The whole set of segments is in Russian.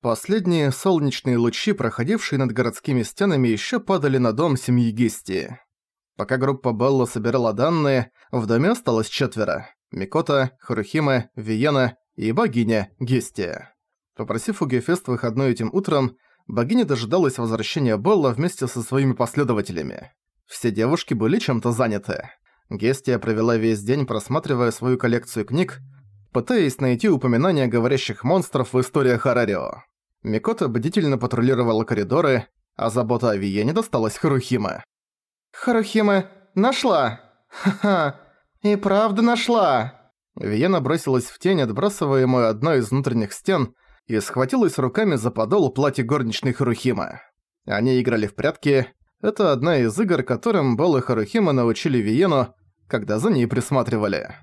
Последние солнечные лучи, проходившие над городскими стенами, еще падали на дом семьи Гисти. Пока группа Белла собирала данные, в доме осталось четверо. Микота, Харухима, Виена и богиня Гестия. Попросив у Гефест выходной этим утром, богиня дожидалась возвращения Белла вместе со своими последователями. Все девушки были чем-то заняты. Гестия провела весь день, просматривая свою коллекцию книг, пытаясь найти упоминания говорящих монстров в историях Харарио. Микота бдительно патрулировала коридоры, а забота о Виене досталась Харухиме. «Харухиме, нашла! Ха-ха! И правда нашла!» Виена бросилась в тень, отбрасываемую одной из внутренних стен, и схватилась руками за подол платья горничной Харухима. Они играли в прятки. Это одна из игр, которым и Харухима научили Виену, когда за ней присматривали.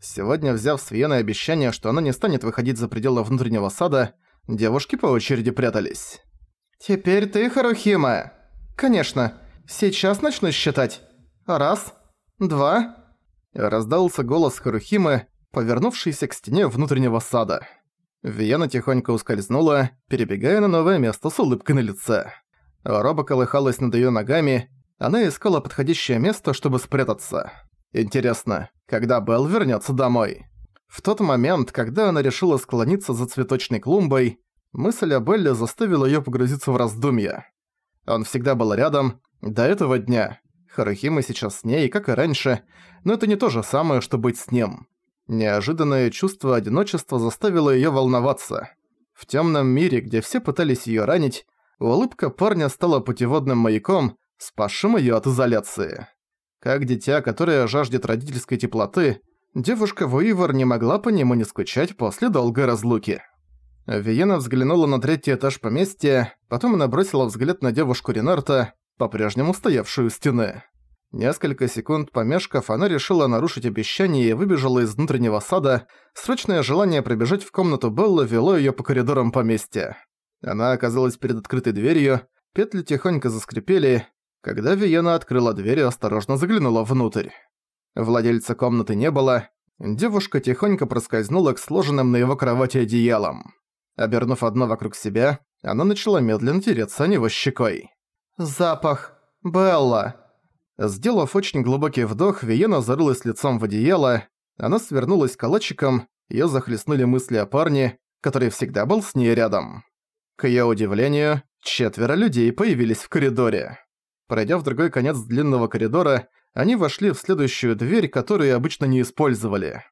Сегодня, взяв с Виеной обещание, что она не станет выходить за пределы внутреннего сада, девушки по очереди прятались. «Теперь ты, Харухима!» «Конечно. Сейчас начну считать. Раз, два...» Раздался голос Харухимы, повернувшийся к стене внутреннего сада. Виена тихонько ускользнула, перебегая на новое место с улыбкой на лице. Роба колыхалась над её ногами, она искала подходящее место, чтобы спрятаться. Интересно, когда Белл вернётся домой? В тот момент, когда она решила склониться за цветочной клумбой, мысль о Белле заставила её погрузиться в раздумья. Он всегда был рядом, до этого дня. Харухима сейчас с ней, как и раньше, но это не то же самое, что быть с ним. Неожиданное чувство одиночества заставило её волноваться. В тёмном мире, где все пытались её ранить, улыбка парня стала путеводным маяком, спасшим её от изоляции. Как дитя, которое жаждет родительской теплоты, девушка Вуивер не могла по нему не скучать после долгой разлуки. Виена взглянула на третий этаж поместья, потом она бросила взгляд на девушку Ренарта, по-прежнему стоявшую у стены. Несколько секунд помешков, она решила нарушить обещание и выбежала из внутреннего сада. Срочное желание пробежать в комнату Белла вело её по коридорам поместья. Она оказалась перед открытой дверью, петли тихонько заскрипели. Когда Виена открыла дверь и осторожно заглянула внутрь. Владельца комнаты не было. Девушка тихонько проскользнула к сложенным на его кровати одеялам. Обернув одно вокруг себя, она начала медленно тереться о него щекой. «Запах! Белла!» Сделав очень глубокий вдох, Виена зарылась лицом в одеяло, она свернулась калачиком, её захлестнули мысли о парне, который всегда был с ней рядом. К её удивлению, четверо людей появились в коридоре. Пройдя в другой конец длинного коридора, они вошли в следующую дверь, которую обычно не использовали.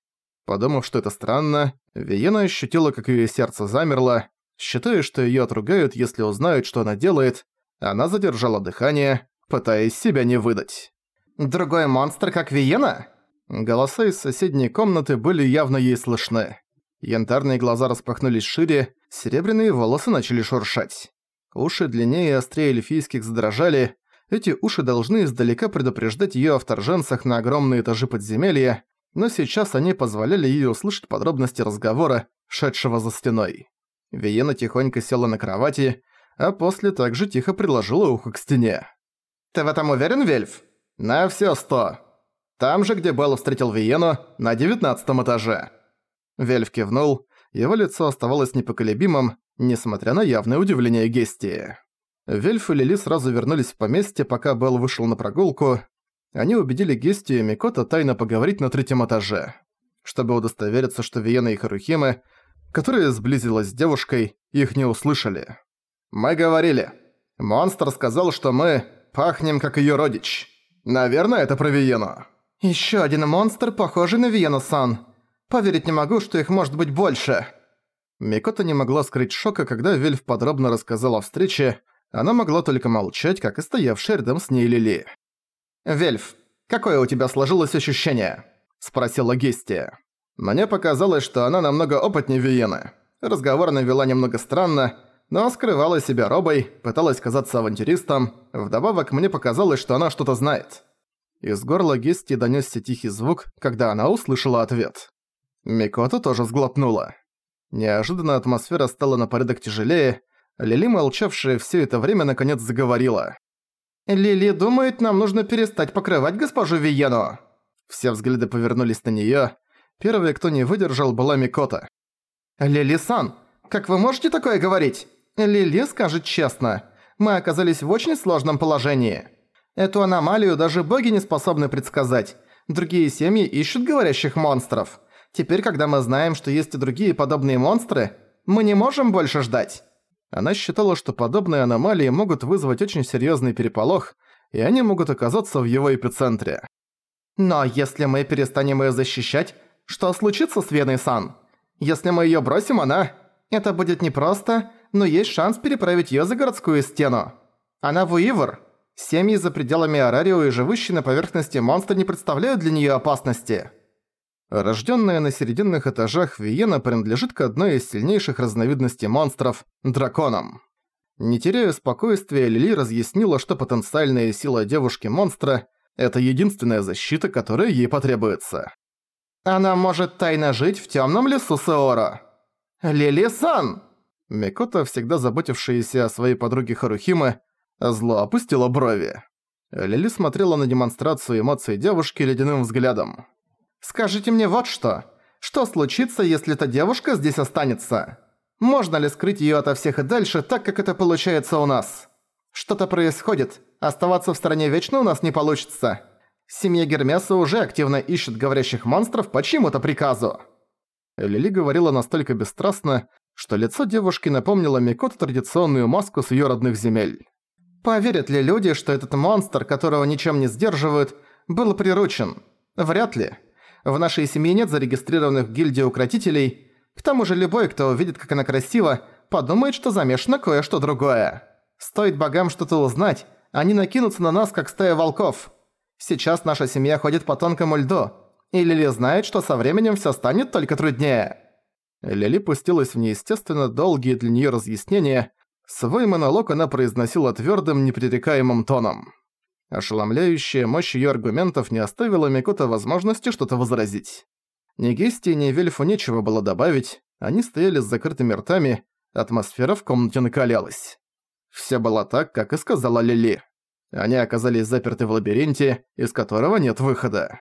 Подумав, что это странно, Виена ощутила, как её сердце замерло, считая, что её отругают, если узнают, что она делает, она задержала дыхание, пытаясь себя не выдать. «Другой монстр, как Виена?» Голоса из соседней комнаты были явно ей слышны. Янтарные глаза распахнулись шире, серебряные волосы начали шуршать. Уши длиннее и острее эльфийских задрожали. Эти уши должны издалека предупреждать её о вторженцах на огромные этажи подземелья, но сейчас они позволяли ей услышать подробности разговора, шедшего за стеной. Виена тихонько села на кровати, а после также тихо приложила ухо к стене. «Ты в этом уверен, Вельф?» «На все сто. Там же, где Белл встретил Виену, на девятнадцатом этаже». Вельф кивнул, его лицо оставалось непоколебимым, несмотря на явное удивление Гестии. Вельф и Лили сразу вернулись в поместье, пока Белл вышел на прогулку. Они убедили Гестию и Микота тайно поговорить на третьем этаже. Чтобы удостовериться, что Виена и Харухимы, которая сблизилась с девушкой, их не услышали. «Мы говорили. Монстр сказал, что мы пахнем, как её родич. Наверное, это про Виену». «Ещё один монстр, похожий на Виену-сан. Поверить не могу, что их может быть больше». Микота не могла скрыть шока, когда Вельф подробно рассказал о встрече, она могла только молчать, как и стоявшая рядом с ней Лили. «Вельф, какое у тебя сложилось ощущение?» – спросила Гестия. Мне показалось, что она намного опытнее Виены. Разговор она вела немного странно, но скрывала себя робой, пыталась казаться авантюристом, вдобавок мне показалось, что она что-то знает. Из горла Гести донёсся тихий звук, когда она услышала ответ. Микота тоже сглотнула. Неожиданно атмосфера стала на порядок тяжелее, Лили, молчавшая все это время, наконец заговорила. «Лили думает, нам нужно перестать покрывать госпожу Виену». Все взгляды повернулись на неё. Первой, кто не выдержал, была Микота. «Лили-сан, Как вы можете такое говорить? Лили скажет честно. Мы оказались в очень сложном положении. Эту аномалию даже боги не способны предсказать. Другие семьи ищут говорящих монстров. Теперь, когда мы знаем, что есть и другие подобные монстры, мы не можем больше ждать». Она считала, что подобные аномалии могут вызвать очень серьезный переполох, и они могут оказаться в его эпицентре. «Но если мы перестанем ее защищать, что случится с Веной-сан? Если мы ее бросим, она... Это будет непросто, но есть шанс переправить ее за городскую стену. Она в Уивер. Семьи за пределами Арарио и живущие на поверхности монстры не представляют для нее опасности». Рождённая на серединных этажах Виена принадлежит к одной из сильнейших разновидностей монстров – драконам. Не теряя спокойствия, Лили разъяснила, что потенциальная сила девушки-монстра – это единственная защита, которая ей потребуется. «Она может тайно жить в тёмном лесу Сеора». «Лили-сан!» Микота, всегда заботившаяся о своей подруге Харухимы, зло опустила брови. Лили смотрела на демонстрацию эмоций девушки ледяным взглядом. Скажите мне вот что. Что случится, если эта девушка здесь останется? Можно ли скрыть её ото всех и дальше, так как это получается у нас? Что-то происходит. Оставаться в стороне вечно у нас не получится. Семья Гермеса уже активно ищет говорящих монстров по чьему-то приказу. Лили говорила настолько бесстрастно, что лицо девушки напомнило Микоту традиционную маску с её родных земель. Поверят ли люди, что этот монстр, которого ничем не сдерживают, был приручен? Вряд ли. В нашей семье нет зарегистрированных в гильдии укротителей. К тому же любой, кто увидит, как она красива, подумает, что замешано кое-что другое. Стоит богам что-то узнать, они накинутся на нас, как стая волков. Сейчас наша семья ходит по тонкому льду, и Лили знает, что со временем всё станет только труднее». Лили пустилась в неестественно долгие для неё разъяснения. Свой монолог она произносила твёрдым, непререкаемым тоном. Ошеломляющая мощь её аргументов не оставила Микото возможности что-то возразить. Ни Гести, ни Вельфу нечего было добавить, они стояли с закрытыми ртами, атмосфера в комнате накалялась. Всё было так, как и сказала Лили. Они оказались заперты в лабиринте, из которого нет выхода.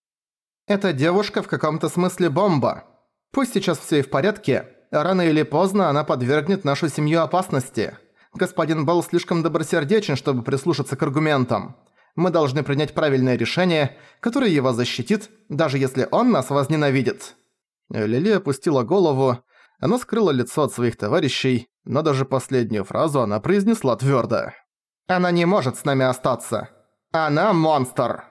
«Эта девушка в каком-то смысле бомба. Пусть сейчас всё и в порядке, рано или поздно она подвергнет нашу семью опасности. Господин Белл слишком добросердечен, чтобы прислушаться к аргументам мы должны принять правильное решение, которое его защитит, даже если он нас возненавидит». Лили опустила голову, она скрыла лицо от своих товарищей, но даже последнюю фразу она произнесла твёрдо. «Она не может с нами остаться. Она монстр!»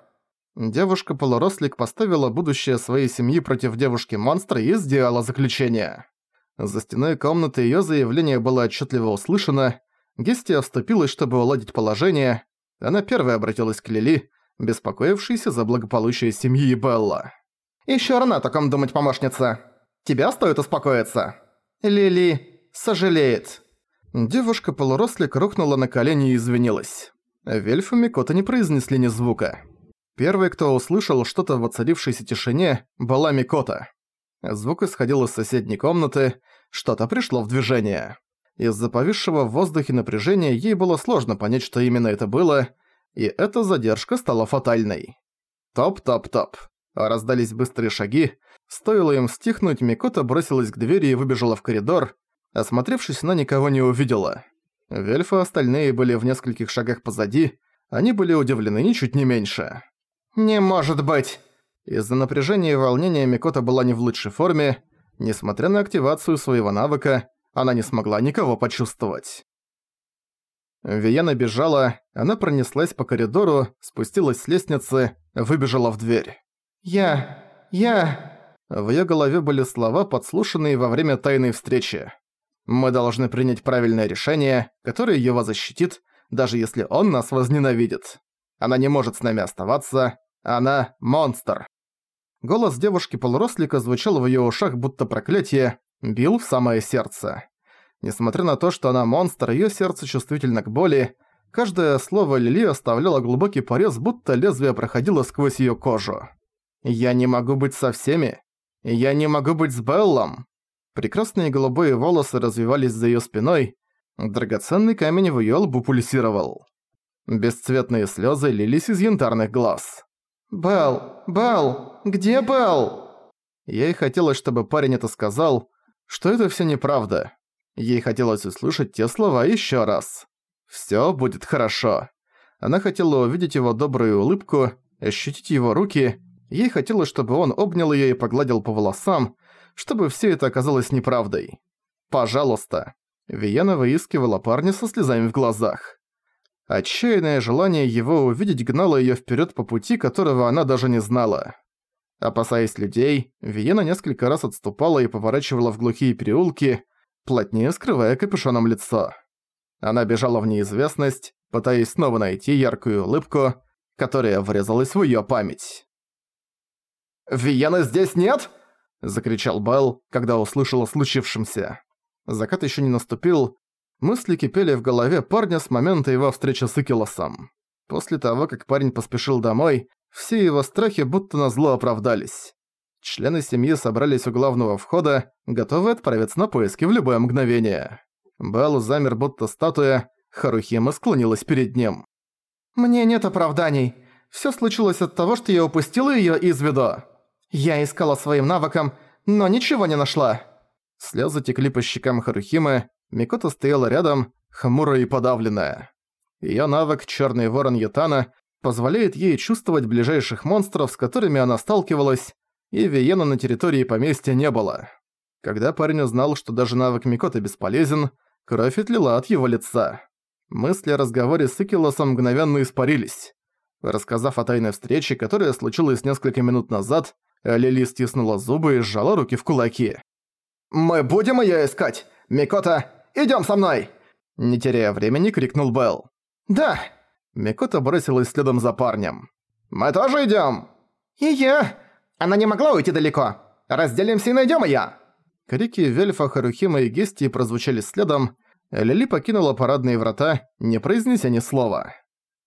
Девушка-полурослик поставила будущее своей семьи против девушки-монстра и сделала заключение. За стеной комнаты её заявление было отчетливо услышано, Гестия вступилась, чтобы уладить положение, она первая обратилась к Лили, беспокоившейся за благополучие семьи Белла. «Ещё рано о таком думать, помощница. Тебя стоит успокоиться. Лили сожалеет». Девушка-полурослик рухнула на колени и извинилась. Вельф и Микота не произнесли ни звука. Первый, кто услышал что-то в воцарившейся тишине, была Микота. Звук исходил из соседней комнаты, что-то пришло в движение. Из-за повисшего в воздухе напряжения ей было сложно понять, что именно это было, и эта задержка стала фатальной. Топ-топ-топ. Раздались быстрые шаги. Стоило им стихнуть, Микота бросилась к двери и выбежала в коридор. Осмотревшись, она никого не увидела. Вельфы остальные были в нескольких шагах позади. Они были удивлены ничуть не меньше. «Не может быть!» Из-за напряжения и волнения Микота была не в лучшей форме. Несмотря на активацию своего навыка, она не смогла никого почувствовать. Виена бежала, она пронеслась по коридору, спустилась с лестницы, выбежала в дверь. «Я... я...» В её голове были слова, подслушанные во время тайной встречи. «Мы должны принять правильное решение, которое его защитит, даже если он нас возненавидит. Она не может с нами оставаться. Она – монстр». Голос девушки-полурослика звучал в её ушах будто проклятие, бил в самое сердце. Несмотря на то, что она монстр, её сердце чувствительно к боли, каждое слово Лили оставляло глубокий порез, будто лезвие проходило сквозь её кожу. «Я не могу быть со всеми. Я не могу быть с Беллом». Прекрасные голубые волосы развивались за её спиной, драгоценный камень в её лбу пульсировал. Бесцветные слёзы лились из янтарных глаз. «Белл! Белл! Где Белл?» Ей хотелось, чтобы парень это сказал, что это всё неправда. Ей хотелось услышать те слова ещё раз. «Всё будет хорошо». Она хотела увидеть его добрую улыбку, ощутить его руки. Ей хотелось, чтобы он обнял её и погладил по волосам, чтобы всё это оказалось неправдой. «Пожалуйста». Виена выискивала парня со слезами в глазах. Отчаянное желание его увидеть гнало её вперёд по пути, которого она даже не знала. Опасаясь людей, Виена несколько раз отступала и поворачивала в глухие переулки, плотнее скрывая капюшоном лицо. Она бежала в неизвестность, пытаясь снова найти яркую улыбку, которая врезалась в её память. «Виена здесь нет?» – закричал Белл, когда услышал о случившемся. Закат ещё не наступил, мысли кипели в голове парня с момента его встречи с Икилосом. После того, как парень поспешил домой, все его страхи будто назло оправдались. Члены семьи собрались у главного входа, готовые отправиться на поиски в любое мгновение. Белл замер будто статуя, Харухима склонилась перед ним. «Мне нет оправданий. Всё случилось от того, что я упустила её из виду. Я искала своим навыком, но ничего не нашла». Слёзы текли по щекам Харухимы, Микото стояла рядом, хмурая и подавленная. Её навык «Чёрный ворон Ятана» позволяет ей чувствовать ближайших монстров, с которыми она сталкивалась, и Виена на территории поместья не было. Когда парень узнал, что даже навык Микота бесполезен, кровь отлила от его лица. Мысли о разговоре с Икилосом мгновенно испарились. Рассказав о тайной встрече, которая случилась несколько минут назад, Лили стиснула зубы и сжала руки в кулаки. «Мы будем её искать! Микота, идём со мной!» Не теряя времени, крикнул Белл. «Да!» Микота бросилась следом за парнем. «Мы тоже идём!» «И я!» Она не могла уйти далеко. Разделимся и найдем её!» Крики Вельфа, Харухима и Гести прозвучали следом. Лили покинула парадные врата, не произнеся ни слова.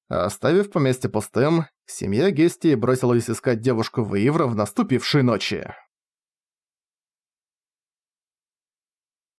Оставив поместье пустым, семья Гести бросилась искать девушку Ваивра в наступившей ночи.